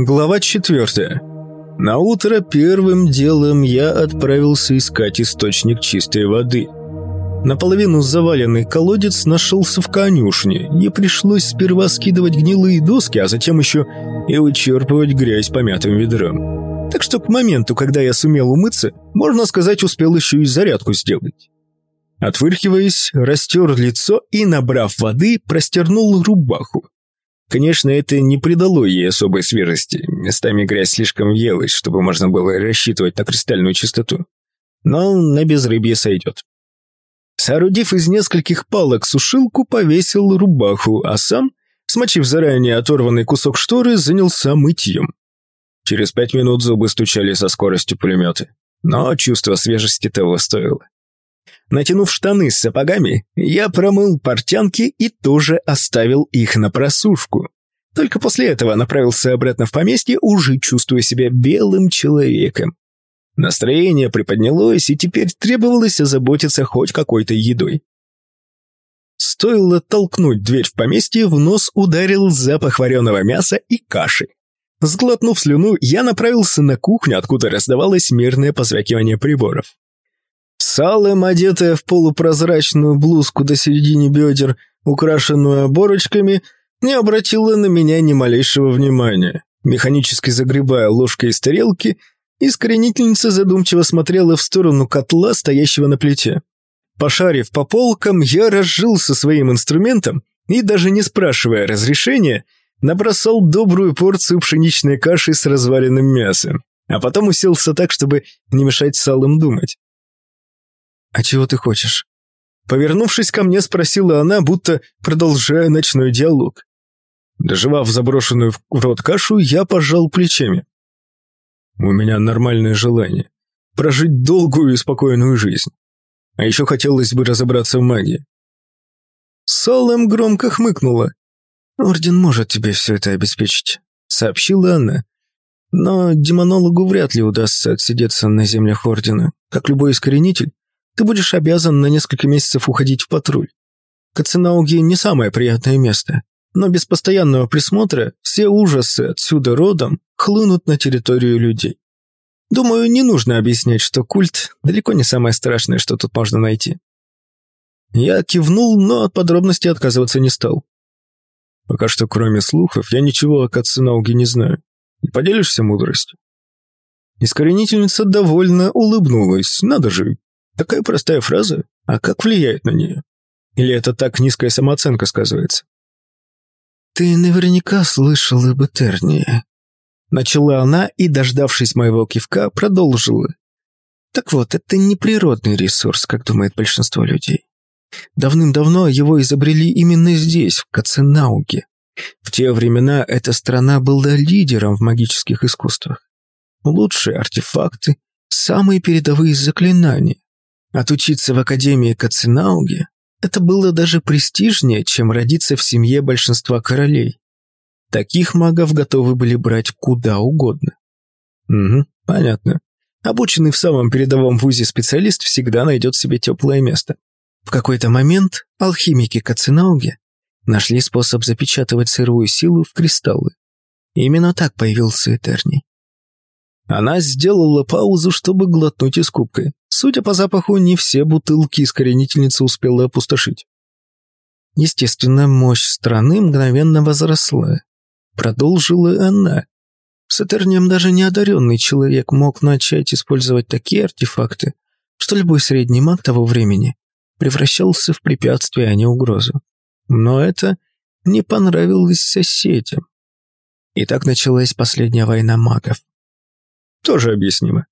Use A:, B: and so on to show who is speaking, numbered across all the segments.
A: Глава четвертая. На утро первым делом я отправился искать источник чистой воды. Наполовину заваленный колодец нашелся в конюшне, и пришлось сперва скидывать гнилые доски, а затем еще и вычерпывать грязь помятым ведром. Так что к моменту, когда я сумел умыться, можно сказать, успел еще и зарядку сделать. Отвыркиваясь, растер лицо и, набрав воды, простернул рубаху. Конечно, это не придало ей особой свежести. Местами грязь слишком въелась, чтобы можно было рассчитывать на кристальную чистоту. Но на безрыбье сойдет. Соорудив из нескольких палок сушилку, повесил рубаху, а сам, смочив заранее оторванный кусок шторы, занялся мытьем. Через пять минут зубы стучали со скоростью пулемета. Но чувство свежести того стоило. Натянув штаны с сапогами, я промыл портянки и тоже оставил их на просушку. Только после этого направился обратно в поместье, уже чувствуя себя белым человеком. Настроение приподнялось, и теперь требовалось озаботиться хоть какой-то едой. Стоило толкнуть дверь в поместье, в нос ударил запах вареного мяса и каши. Сглотнув слюну, я направился на кухню, откуда раздавалось мирное позвякивание приборов. Салем, одетая в полупрозрачную блузку до середины бедер, украшенную оборочками, не обратила на меня ни малейшего внимания. Механически загребая ложкой из тарелки, искоренительница задумчиво смотрела в сторону котла, стоящего на плите. Пошарив по полкам, я разжился своим инструментом и, даже не спрашивая разрешения, набросал добрую порцию пшеничной каши с разваленным мясом, а потом уселся так, чтобы не мешать Салым думать. «А чего ты хочешь?» Повернувшись ко мне, спросила она, будто продолжая ночной диалог. Доживав заброшенную в рот кашу, я пожал плечами. «У меня нормальное желание. Прожить долгую и спокойную жизнь. А еще хотелось бы разобраться в магии». Салем громко хмыкнула. «Орден может тебе все это обеспечить», — сообщила она. «Но демонологу вряд ли удастся отсидеться на землях Ордена. Как любой искоренитель, ты будешь обязан на несколько месяцев уходить в патруль. Каценауги не самое приятное место, но без постоянного присмотра все ужасы отсюда родом хлынут на территорию людей. Думаю, не нужно объяснять, что культ далеко не самое страшное, что тут можно найти. Я кивнул, но от подробностей отказываться не стал. Пока что, кроме слухов, я ничего о Каценауге не знаю. Не поделишься мудростью? Искоренительница довольно улыбнулась. Надо же, Такая простая фраза, а как влияет на нее? Или это так низкая самооценка сказывается? «Ты наверняка слышал об Этернии», — начала она и, дождавшись моего кивка, продолжила. «Так вот, это не природный ресурс, как думает большинство людей. Давным-давно его изобрели именно здесь, в Каценауге. В те времена эта страна была лидером в магических искусствах. Лучшие артефакты, самые передовые заклинания. Отучиться в Академии Кацинауги – это было даже престижнее, чем родиться в семье большинства королей. Таких магов готовы были брать куда угодно. Угу, понятно. Обученный в самом передовом вузе специалист всегда найдет себе теплое место. В какой-то момент алхимики Кацинауги нашли способ запечатывать сырую силу в кристаллы. Именно так появился Этерний. Она сделала паузу, чтобы глотнуть из кубка. Судя по запаху, не все бутылки искоренительница успела опустошить. Естественно, мощь страны мгновенно возросла. Продолжила она. С Этернием даже неодаренный человек мог начать использовать такие артефакты, что любой средний маг того времени превращался в препятствие, а не угрозу. Но это не понравилось соседям. И так началась последняя война магов. Тоже объяснимо.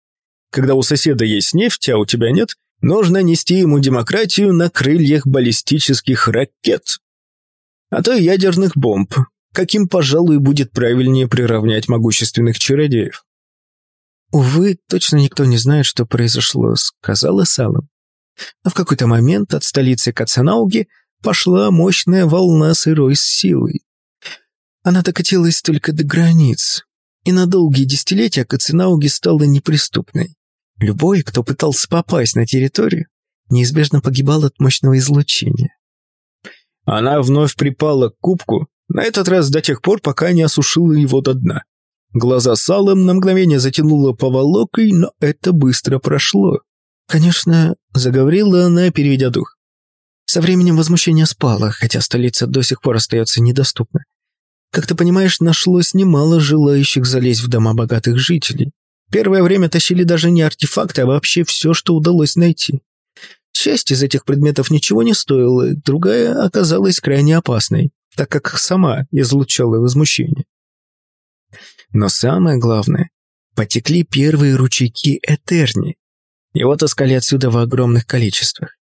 A: Когда у соседа есть нефть, а у тебя нет, нужно нести ему демократию на крыльях баллистических ракет. А то ядерных бомб, каким, пожалуй, будет правильнее приравнять могущественных чародеев. «Увы, точно никто не знает, что произошло», — сказала Салом. А в какой-то момент от столицы Кацанауги пошла мощная волна сырой силы. Она докатилась только до границ, и на долгие десятилетия Кацинауги стала неприступной. Любой, кто пытался попасть на территорию, неизбежно погибал от мощного излучения. Она вновь припала к кубку, на этот раз до тех пор, пока не осушила его до дна. Глаза салом на мгновение затянуло поволокой, но это быстро прошло.
B: «Конечно», — заговорила она, переведя дух. «Со временем возмущение спало, хотя столица до сих пор остается недоступна. Как ты понимаешь, нашлось немало желающих залезть в дома богатых жителей. Первое время тащили даже не артефакты, а вообще все, что удалось найти. Часть из этих предметов ничего не стоила, другая оказалась крайне опасной, так как сама излучала возмущение. Но самое главное, потекли первые ручейки Этерни. Его таскали отсюда в огромных количествах.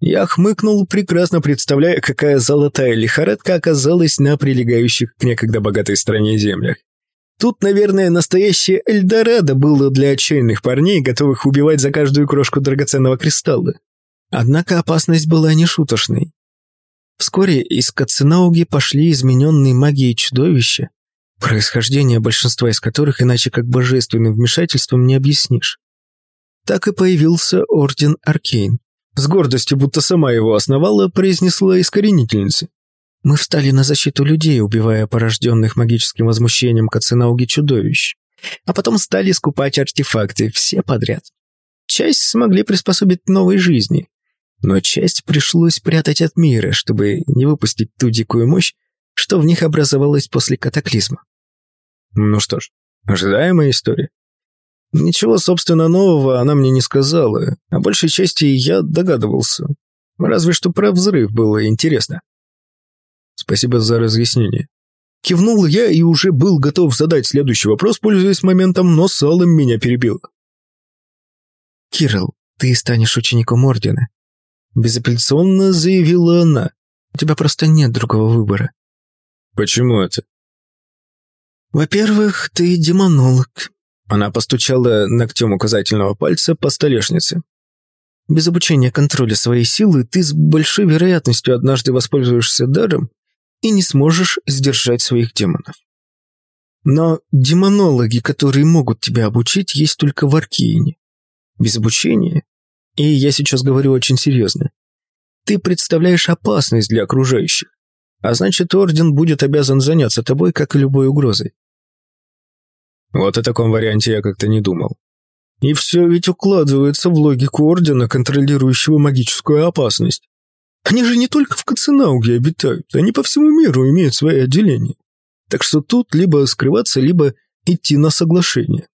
B: Я хмыкнул, прекрасно представляя, какая золотая лихорадка оказалась на прилегающих к некогда богатой стране землях. Тут, наверное, настоящее Эльдорадо было для отчаянных парней, готовых убивать за каждую крошку драгоценного кристалла. Однако опасность была нешуточной. Вскоре из Каценауги пошли измененные магией чудовища, происхождение большинства из которых иначе как божественным вмешательством не объяснишь. Так и появился Орден Аркейн. С гордостью, будто сама его основала, произнесла искоренительница. Мы встали на защиту людей, убивая порожденных магическим возмущением Каценауги чудовищ. А потом стали скупать артефакты, все подряд. Часть смогли приспособить новой жизни, но часть пришлось прятать от мира, чтобы не выпустить ту дикую мощь, что в них образовалось после катаклизма.
A: Ну что ж, ожидаемая история. Ничего, собственно, нового она мне не сказала, а большей части я догадывался. Разве что про взрыв было интересно. Спасибо за разъяснение. Кивнул я и уже был готов задать следующий вопрос, пользуясь моментом, но Салым меня перебил.
B: «Кирилл, ты станешь учеником Ордена», — безапелляционно заявила она. «У тебя просто нет другого выбора».
A: «Почему это?»
B: «Во-первых, ты демонолог».
A: Она постучала ногтем указательного пальца по столешнице.
B: «Без обучения контроля своей силы ты с большой вероятностью однажды воспользуешься даром и не сможешь сдержать своих демонов. Но демонологи, которые могут тебя обучить, есть только в Аркиине. Без обучения, и я сейчас говорю очень серьезно, ты представляешь опасность для окружающих, а значит, Орден будет обязан заняться тобой, как и любой угрозой.
A: Вот о таком варианте я как-то не думал. И все ведь укладывается в логику Ордена, контролирующего магическую опасность. Они же не только в Каценауге обитают, они по всему миру имеют свои отделения. Так что тут либо скрываться, либо идти на соглашение.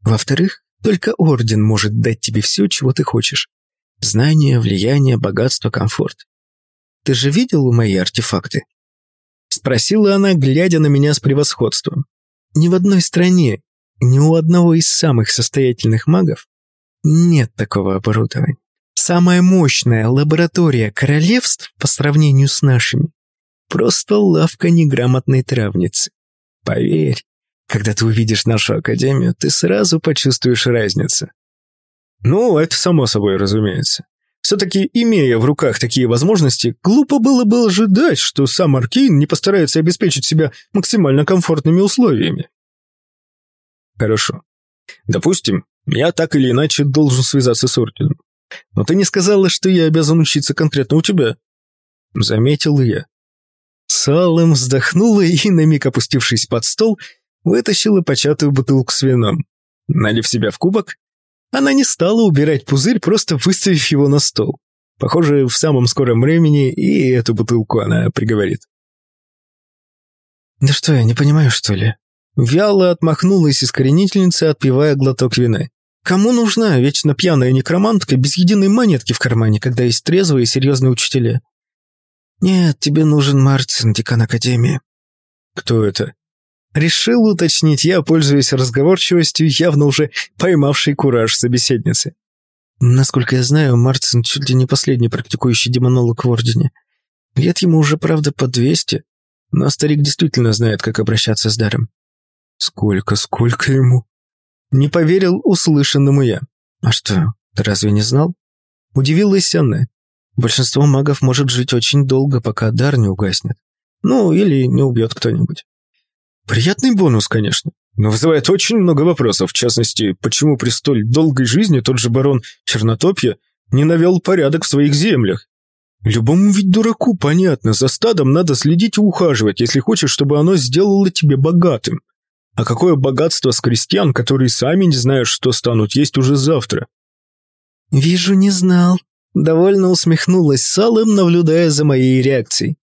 A: Во-вторых, только Орден может дать тебе все, чего ты хочешь. Знания, влияние, богатство, комфорт. Ты же видел мои артефакты?» Спросила она, глядя на меня с превосходством. Ни в одной стране, ни у одного из самых состоятельных магов нет такого оборудования. Самая мощная лаборатория королевств по сравнению с нашими – просто лавка неграмотной травницы. Поверь, когда ты увидишь нашу академию, ты сразу почувствуешь разницу. Ну, это само собой разумеется. Все-таки, имея в руках такие возможности, глупо было бы ожидать, что сам Аркейн не постарается обеспечить себя максимально комфортными условиями. Хорошо. Допустим, я так или иначе должен связаться с Орденом. Но ты не сказала, что я обязан учиться конкретно у тебя. Заметил я. Салем вздохнула и, на миг опустившись под стол, вытащила початую бутылку с вином. Налив себя в кубок, она не стала убирать пузырь, просто выставив его на стол. Похоже, в самом скором времени и эту бутылку она приговорит.
B: «Да что, я не понимаю, что ли?»
A: Вяло отмахнулась искоренительница, отпивая глоток вина. Кому нужна вечно пьяная некромантка без единой монетки в кармане, когда есть трезвые и серьезные учителя?
B: Нет, тебе нужен Мартин, декан Академии.
A: Кто это? Решил уточнить я, пользуясь разговорчивостью, явно уже поймавшей кураж собеседницы.
B: Насколько я знаю, Мартин чуть ли не последний практикующий демонолог в Ордене. Лет ему уже, правда, по двести, но старик действительно знает, как обращаться с даром.
A: Сколько, сколько ему? Не поверил услышанному я.
B: А что, ты разве не знал?
A: Удивилась она.
B: Большинство магов может жить очень долго, пока дар не угаснет. Ну, или не убьет кто-нибудь.
A: Приятный бонус, конечно, но вызывает очень много вопросов, в частности, почему при столь долгой жизни тот же барон Чернотопья не навел порядок в своих землях. Любому ведь дураку понятно, за стадом надо следить и ухаживать, если хочешь, чтобы оно сделало тебе богатым. А какое богатство с крестьян, которые сами не знают, что станут есть уже завтра?
B: «Вижу, не знал», — довольно усмехнулась Салым, наблюдая за моей реакцией.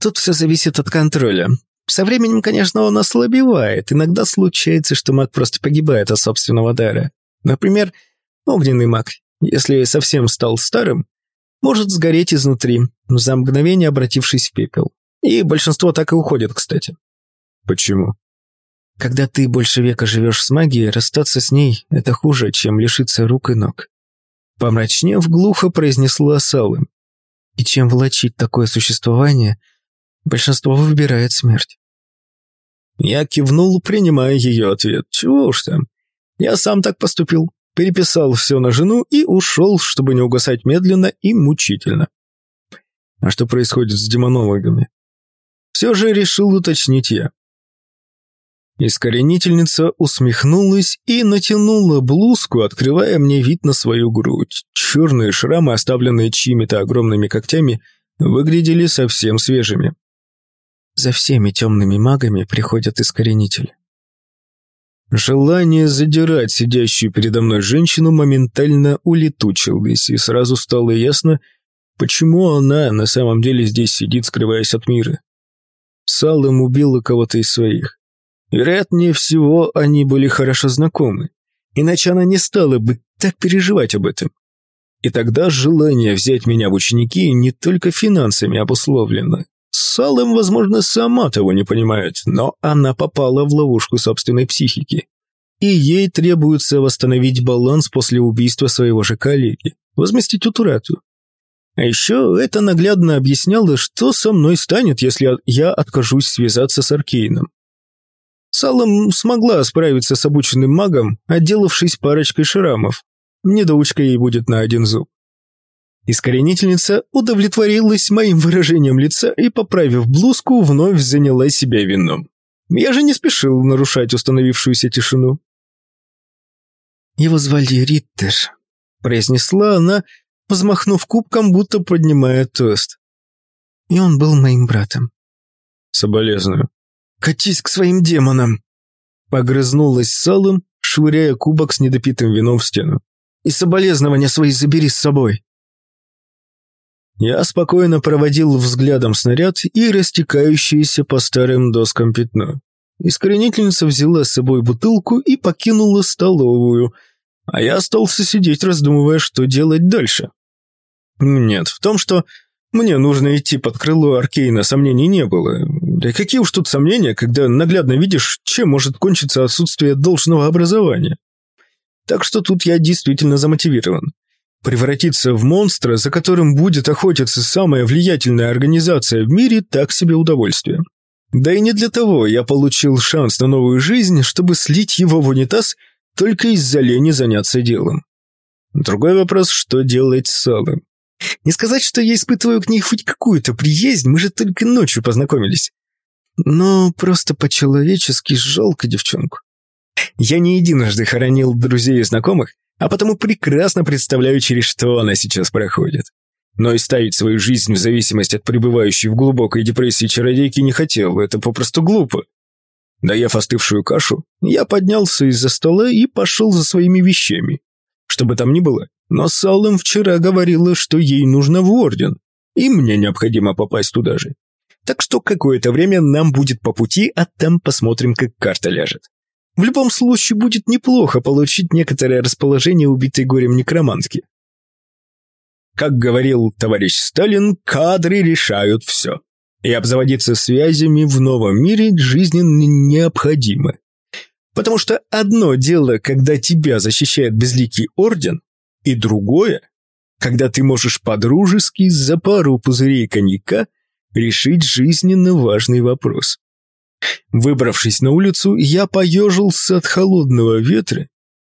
B: «Тут все зависит от контроля. Со временем, конечно, он ослабевает. Иногда случается, что маг просто погибает от собственного дара. Например, огненный маг, если совсем стал старым, может сгореть изнутри, за мгновение обратившись в пепел. И большинство так и уходит, кстати.
A: Почему?
B: Когда ты больше века живешь с магией, расстаться с ней – это хуже, чем лишиться рук и ног. Помрачнев, глухо произнесла Салым. И чем влачить такое существование, большинство выбирает смерть.
A: Я кивнул, принимая ее ответ. Чего уж там. Я сам так поступил. Переписал все на жену и ушел, чтобы не угасать медленно и мучительно. А что происходит с демонологами? Все же решил уточнить я. Искоренительница усмехнулась и натянула блузку, открывая мне вид на свою грудь. Черные шрамы, оставленные чьими-то огромными когтями, выглядели совсем свежими. За всеми темными магами приходят искоренители. Желание задирать сидящую передо мной женщину моментально улетучилось, и сразу стало ясно, почему она на самом деле здесь сидит, скрываясь от мира. Салым убила кого-то из своих. Вероятнее всего, они были хорошо знакомы, иначе она не стала бы так переживать об этом. И тогда желание взять меня в ученики не только финансами обусловлено. Салым, возможно, сама того не понимает, но она попала в ловушку собственной психики. И ей требуется восстановить баланс после убийства своего же коллеги, возместить утрату. А еще это наглядно объясняло, что со мной станет, если я откажусь связаться с Аркейном. Салом смогла справиться с обученным магом, отделавшись парочкой шрамов. Недоучка ей будет на один зуб. Искоренительница удовлетворилась моим выражением лица и, поправив блузку, вновь заняла себя вином. Я же не спешил нарушать установившуюся тишину.
B: «Его звали Риттер», — произнесла она, взмахнув кубком, будто поднимая тост. «И он был моим братом».
A: «Соболезную»,
B: «Катись к своим демонам!» Погрызнулась салом, швыряя кубок с недопитым вином в стену. «И соболезнования свои забери с собой!»
A: Я спокойно проводил взглядом снаряд и растекающееся по старым доскам пятно. Искоренительница взяла с собой бутылку и покинула столовую, а я остался сидеть, раздумывая, что делать дальше. Нет, в том, что мне нужно идти под крыло Аркейна, сомнений не было. Да какие уж тут сомнения, когда наглядно видишь, чем может кончиться отсутствие должного образования. Так что тут я действительно замотивирован. Превратиться в монстра, за которым будет охотиться самая влиятельная организация в мире, так себе удовольствие. Да и не для того я получил шанс на новую жизнь, чтобы слить его в унитаз только из-за лени заняться делом. Другой вопрос, что делать с салом. Не сказать, что я испытываю к ней хоть какую-то приязнь, мы же только ночью познакомились. Но просто по-человечески жалко девчонку. Я не единожды хоронил друзей и знакомых, а потому прекрасно представляю, через что она сейчас проходит. Но и ставить свою жизнь в зависимость от пребывающей в глубокой депрессии чародейки не хотел, это попросту глупо. Доев остывшую кашу, я поднялся из-за стола и пошел за своими вещами. Что бы там ни было, но Саллем вчера говорила, что ей нужно в Орден, и мне необходимо попасть туда же. Так что какое-то время нам будет по пути, а там посмотрим, как карта ляжет. В любом случае будет неплохо получить некоторое расположение убитой горем некромантки. Как говорил товарищ Сталин, кадры решают все. И обзаводиться связями в новом мире жизненно необходимо. Потому что одно дело, когда тебя защищает безликий орден, и другое, когда ты можешь по-дружески за пару пузырей коньяка решить жизненно важный вопрос. Выбравшись на улицу, я поежился от холодного ветра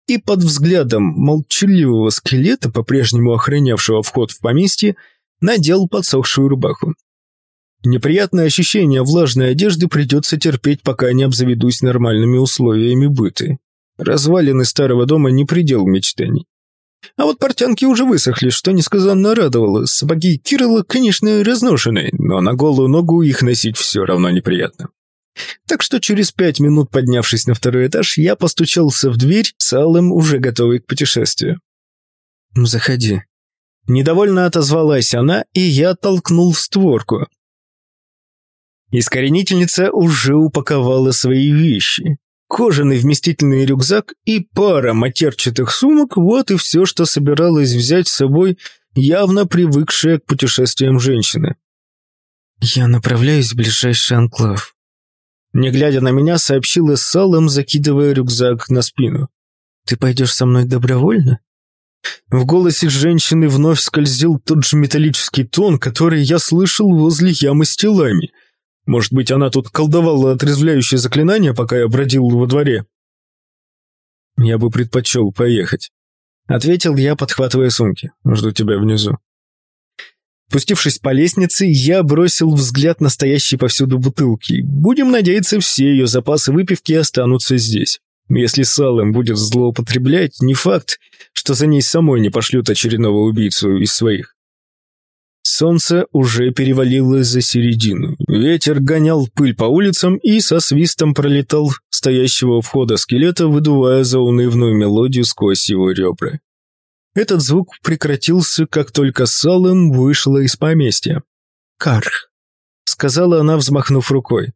A: и под взглядом молчаливого скелета, по-прежнему охранявшего вход в поместье, надел подсохшую рубаху. Неприятное ощущение влажной одежды придется терпеть, пока не обзаведусь нормальными условиями быта. Развалины старого дома не предел мечтаний. А вот портянки уже высохли, что несказанно радовало. Сапоги Кирилла, конечно, разношены, но на голую ногу их носить все равно неприятно. Так что через пять минут, поднявшись на второй этаж, я постучался в дверь с Алым, уже готовый к путешествию.
B: «Заходи».
A: Недовольно отозвалась она, и я толкнул в створку. Искоренительница уже упаковала свои вещи. Кожаный вместительный рюкзак и пара матерчатых сумок – вот и все, что собиралась взять с собой явно привыкшая к путешествиям женщина.
B: «Я направляюсь в ближайший анклав»,
A: не глядя на меня, сообщила Салом, закидывая рюкзак на спину.
B: «Ты пойдешь со мной добровольно?»
A: В голосе женщины вновь скользил тот же металлический тон, который я слышал возле ямы с телами. Может быть, она тут колдовала отрезвляющее заклинание, пока я бродил во дворе? «Я бы предпочел поехать», — ответил я, подхватывая сумки. «Жду тебя внизу». Спустившись по лестнице, я бросил взгляд на стоящие повсюду бутылки. Будем надеяться, все ее запасы выпивки останутся здесь. Если Салем будет злоупотреблять, не факт, что за ней самой не пошлют очередного убийцу из своих. Солнце уже перевалило за середину. Ветер гонял пыль по улицам и со свистом пролетал стоящего у входа скелета, выдувая заунывную мелодию сквозь его ребра. Этот звук прекратился, как только Салем вышла из поместья. «Карх», — сказала она, взмахнув рукой.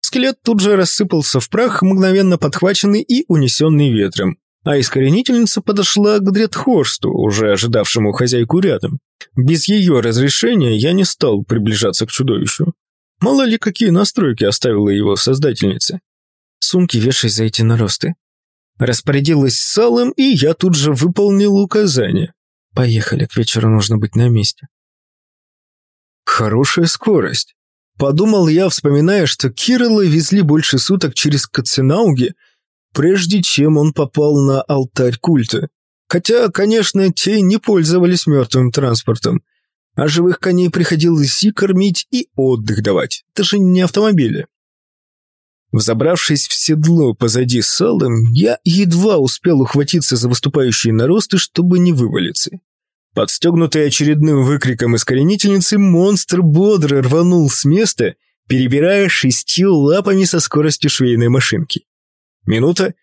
A: Скелет тут же рассыпался в прах, мгновенно подхваченный и унесенный ветром, а искоренительница подошла к Дредхорсту, уже ожидавшему хозяйку рядом. Без ее разрешения я не стал приближаться к чудовищу. Мало ли, какие настройки оставила его создательница.
B: «Сумки вешай за эти наросты»,
A: Распорядилась салом, и я тут же выполнил указание.
B: Поехали, к вечеру нужно быть на месте.
A: Хорошая скорость. Подумал я, вспоминая, что Кирилла везли больше суток через Кацинауги, прежде чем он попал на алтарь культа. Хотя, конечно, те не пользовались мертвым транспортом, а живых коней приходилось и кормить, и отдых давать. Это же не автомобили. Взобравшись в седло позади салом, я едва успел ухватиться за выступающие наросты, чтобы не вывалиться. Подстегнутый очередным выкриком искоренительницы, монстр бодро рванул с места, перебирая шестью лапами со скоростью швейной машинки. Минута,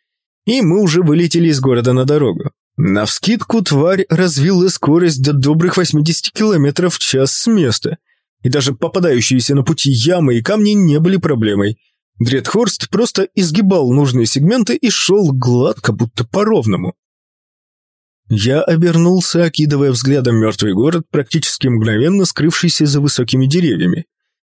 A: и мы уже вылетели из города на дорогу. Навскидку тварь развила скорость до добрых 80 км в час с места, и даже попадающиеся на пути ямы и камни не были проблемой – Дредхорст просто изгибал нужные сегменты и шел гладко, будто по-ровному. Я обернулся, окидывая взглядом мертвый город, практически мгновенно скрывшийся за высокими деревьями.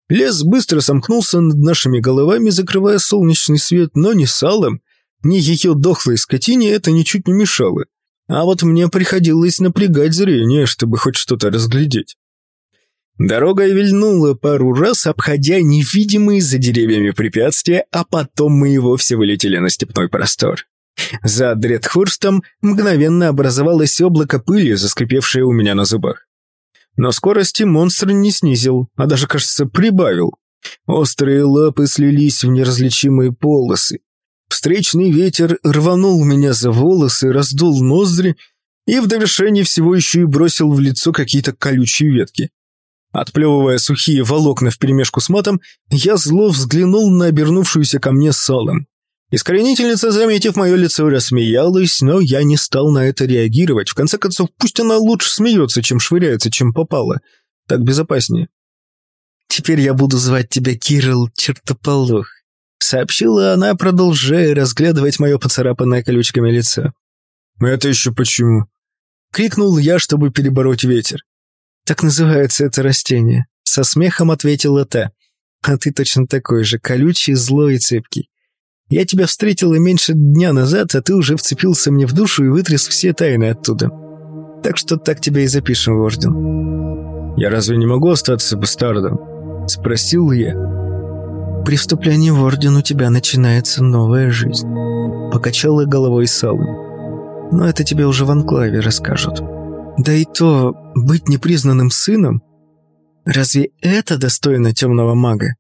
A: Лес быстро сомкнулся над нашими головами, закрывая солнечный свет, но ни салом, ни ее дохлой скотине это ничуть не мешало. А вот мне приходилось напрягать зрение, чтобы хоть что-то разглядеть. Дорога вильнула пару раз, обходя невидимые за деревьями препятствия, а потом мы и вовсе вылетели на степной простор. За Дредхурстом мгновенно образовалось облако пыли, заскрипевшее у меня на зубах. Но скорости монстр не снизил, а даже, кажется, прибавил. Острые лапы слились в неразличимые полосы. Встречный ветер рванул меня за волосы, раздул ноздри и в довершении всего еще и бросил в лицо какие-то колючие ветки. Отплевывая сухие волокна вперемешку с матом, я зло взглянул на обернувшуюся ко мне салом. Искоренительница, заметив мое лицо, рассмеялась, но я не стал на это реагировать. В конце концов, пусть она лучше смеется, чем швыряется, чем попала. Так безопаснее.
B: «Теперь я буду звать тебя Кирилл Чертополох», — сообщила она, продолжая разглядывать мое поцарапанное колючками лицо.
A: «Это еще почему?» — крикнул я, чтобы перебороть ветер.
B: «Так называется это растение», — со смехом ответила та. «А ты точно такой же, колючий, злой и цепкий. Я тебя встретила меньше дня назад, а ты уже вцепился мне в душу и вытряс все тайны оттуда. Так что так тебя и запишем в орден».
A: «Я разве не могу остаться бастардом?» — спросил я.
B: «При вступлении в орден у тебя начинается новая жизнь», — покачала головой Салым. «Но это тебе уже в анклаве расскажут». Да и то, быть непризнанным сыном? Разве это достойно темного мага?